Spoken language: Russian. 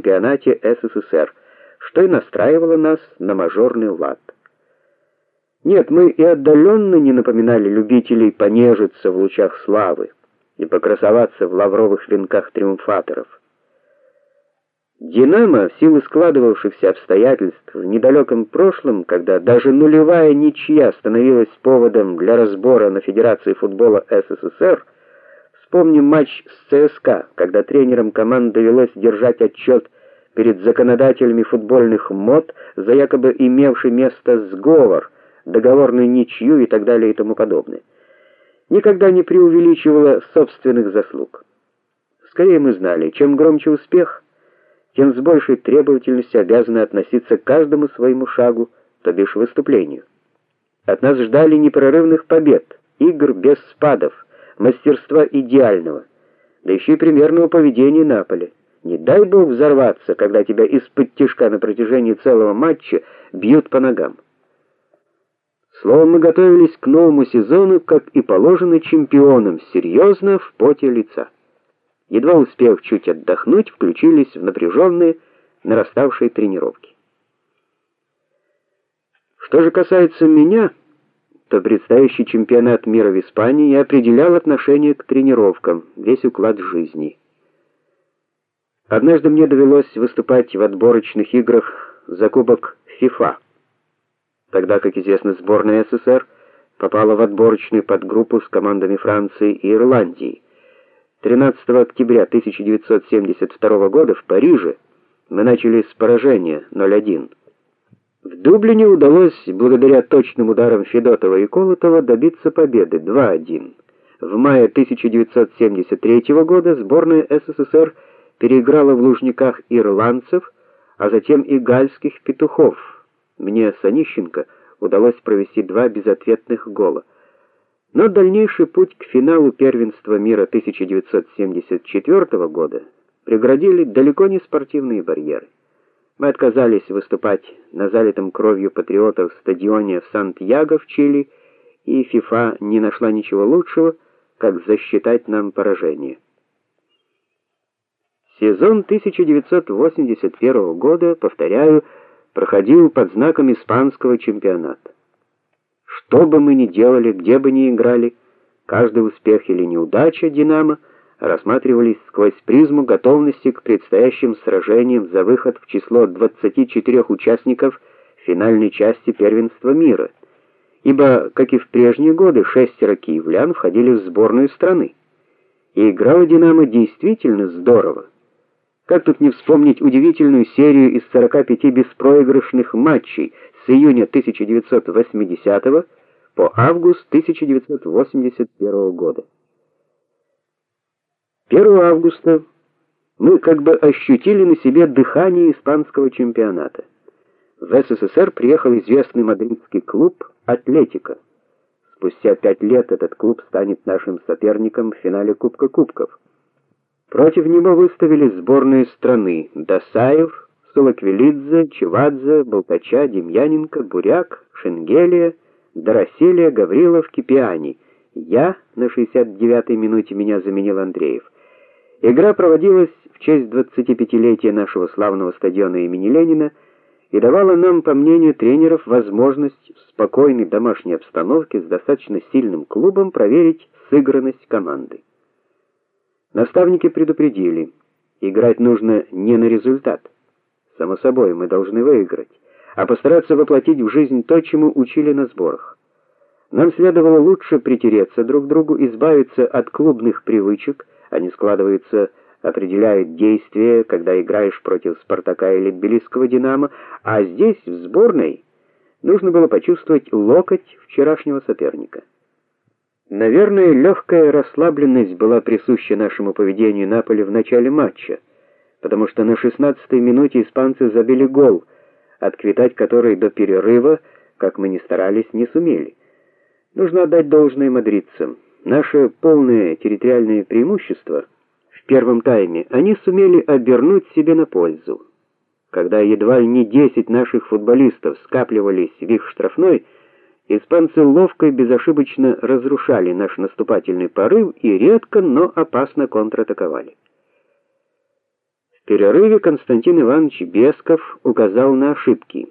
чемпионате СССР, что и настраивало нас на мажорный лад. Нет, мы и отдаленно не напоминали любителей понежиться в лучах славы и покрасоваться в лавровых венках триумфаторов. Динамо в силу складывавшихся обстоятельств в недалеком прошлом, когда даже нулевая ничья становилась поводом для разбора на Федерации футбола СССР, вспомним матч с ЦСКА, когда тренерам команды довелось держать отчет перед законодателями футбольных мод за якобы имевший место сговор договорную ничью и так далее и тому подобное. Никогда не преувеличивала собственных заслуг. Скорее мы знали, чем громче успех, тем с большей требовательностью обязаны относиться к каждому своему шагу, то бишь выступлению. От нас ждали непрерывных побед, игр без спадов, мастерства идеального, да еще и примерного поведения на поле. Не дай бог взорваться, когда тебя из-под тишка на протяжении целого матча бьют по ногам. Словом, мы готовились к новому сезону, как и положено чемпионам, серьезно в поте лица. Едва успев чуть отдохнуть, включились в напряженные, нараставшие тренировки. Что же касается меня, то предстоящий чемпионат мира в Испании определял отношение к тренировкам, весь уклад жизни. Однажды мне довелось выступать в отборочных играх за кубок ФИФА тогда как известно, сборная СССР попала в отборочную подгруппу с командами Франции и Ирландии. 13 октября 1972 года в Париже мы начали с поражения 0:1. В Дублине удалось, благодаря точным ударам Федотова и Колотова, добиться победы 2:1. В мае 1973 года сборная СССР переиграла в Лужниках ирландцев, а затем и гальских петухов мне с Онищенко удалось провести два безответных гола. Но дальнейший путь к финалу первенства мира 1974 года преградили далеко не спортивные барьеры. Мы отказались выступать на залитом кровью патриотов стадионе в Сантьяго в Чили, и ФИФА не нашла ничего лучшего, как засчитать нам поражение. Сезон 1981 года, повторяю, проходил под знаком испанского чемпионата. Что бы мы ни делали, где бы ни играли, каждый успех или неудача Динамо рассматривались сквозь призму готовности к предстоящим сражениям за выход в число 24 участников финальной части первенства мира. Ибо, как и в прежние годы, шестеро киевлян входили в сборную страны. И играла Динамо действительно здорово. Как тут не вспомнить удивительную серию из 45 беспроигрышных матчей с июня 1980 по август 1981 года. 1 августа мы как бы ощутили на себе дыхание испанского чемпионата. В СССР приехал известный мадридский клуб Атлетико. Спустя пять лет этот клуб станет нашим соперником в финале Кубка кубков. Против него выставили сборные страны: Дасаев, Сулаквилидзе, Чевадзе, Болтача, Демьяненко, Буряк, Шенгелия, Дороселия, Гаврилов, Кипиани. Я на 69-й минуте меня заменил Андреев. Игра проводилась в честь 25-летия нашего славного стадиона имени Ленина и давала нам, по мнению тренеров, возможность в спокойной домашней обстановке с достаточно сильным клубом проверить сыгранность команды. Наставники предупредили: играть нужно не на результат. Само собой, мы должны выиграть, а постараться воплотить в жизнь то, чему учили на сборах. Нам следовало лучше притереться друг к другу, избавиться от клубных привычек, они складываются, определяют действия, когда играешь против Спартака или Тбилисского Динамо, а здесь в сборной нужно было почувствовать локоть вчерашнего соперника. Наверное, легкая расслабленность была присуща нашему поведению на поле в начале матча, потому что на 16-й минуте испанцы забили гол, отквитать который до перерыва, как мы ни старались, не сумели. Нужно отдать должное мадридцам. Наше полное территориальное преимущество в первом тайме они сумели обернуть себе на пользу. Когда едва ли не 10 наших футболистов скапливались в их штрафной, Испанцы ловко и безошибочно разрушали наш наступательный порыв и редко, но опасно контратаковали. перерыве Константин Иванович Бесков указал на ошибки.